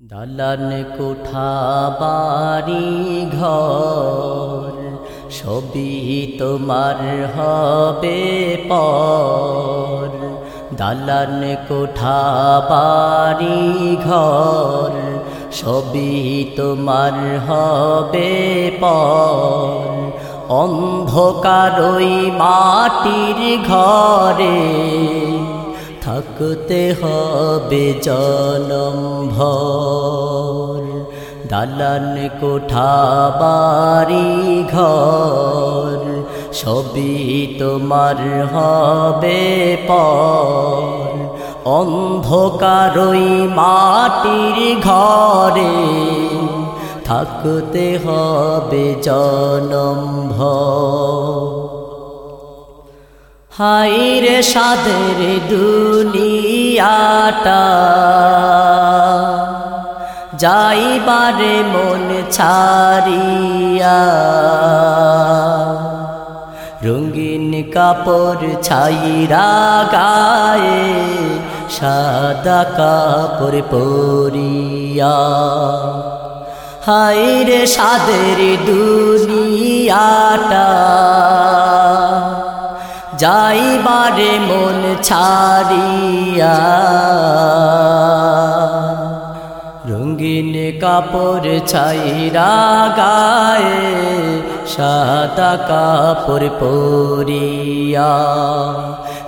দালান কোঠা বাড়ি ঘর সবই তোমার হবে পর। দালান কোঠা বাড়ি ঘর সবই তোমার হবে পর। অন্ধকারই মাটির ঘরে থাকতে হবে জনম ভর দালান কোঠা, বাড়ি ঘর, সবই তোমার হবে পর। অন্ধকারই মাটির ঘরে থাকতে হবে জনম ভর হাইরে সাদের দুনিয়াটা। যাইবারে মন ছাড়িয়া। রঙিন কাপড় ছাইরা গায়ে, সাদা কাপড় পরিয়া। হাইরে সাদের দুনিয়াটা। যাইবারে মন ছাড়িয়া। রঙিন কাপড় ছাইরা গায়ে, সাদা কাপড় পরিয়া।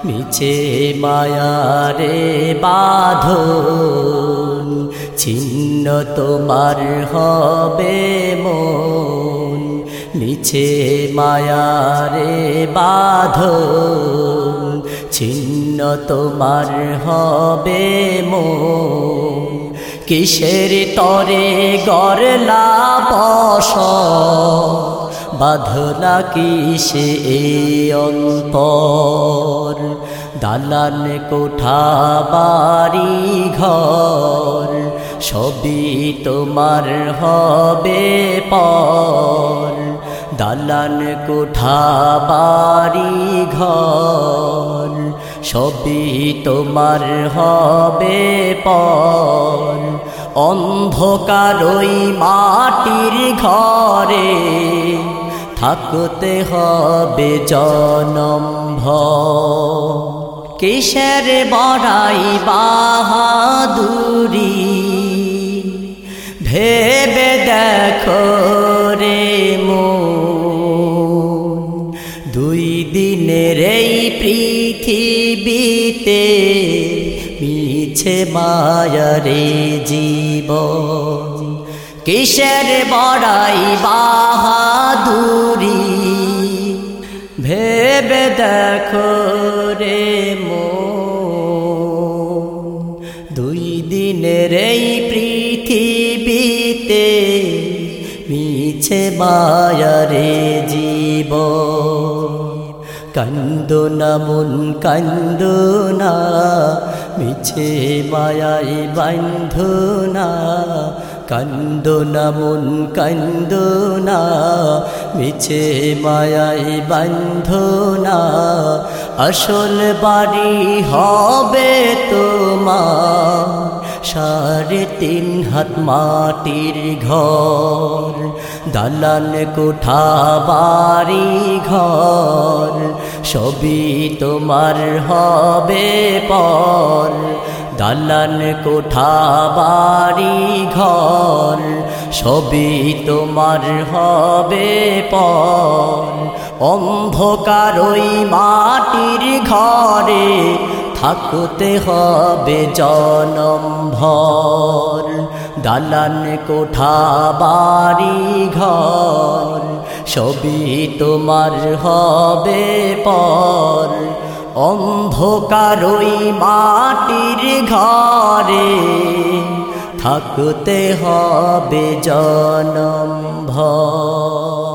মিছে মায়ারে বাঁধন, ছিন্ন তোমার হবে মন। মিছে মায়ারে বাঁধন ছিন্ন তোমার হবে মন। কিসের তরে গরলা বস বাঁধনা কিসে অন্তর। দালান কোঠা, বাড়ি ঘর, সবই তোমার হবে পর। দালান কোঠা, বাড়ি ঘর, সবই তোমার হবে পর। অন্ধকারই মাটির ঘরে থাকতে হবে জনম ভর। কিসের বড়াই বাহাদুরি? ভেবে পৃথিবীতে মিছে মায়ারে জীব কিসের বড়াই বাহাদুরি? ভেবে দেখো রে মো দুই দিনের এই পৃথিবীতে মিছে মায়ারে জীব কান্দনা, মন কান্দনা, মিছে মায়াই বান্ধনা কান্দনা, মন কান্দনা, মিছে মায়াই বান্ধো না আসল বাড়ি হবে তোমার। সাড়ে তিন হাত মাটির ঘর, দালান কোঠা বাড়ি ঘর, সবই তোমার হবে পর। দালান কোঠা বাড়ি ঘর, সবই তোমার হবে পর। ওই মাটির ঘরে থাকতে হবে জনম ভর। দালান কোঠা, বাড়ি ঘর, সবই তোমার হবে পর। অন্ধকারই মাটির ঘরে থাকতে হবে জনম ভর।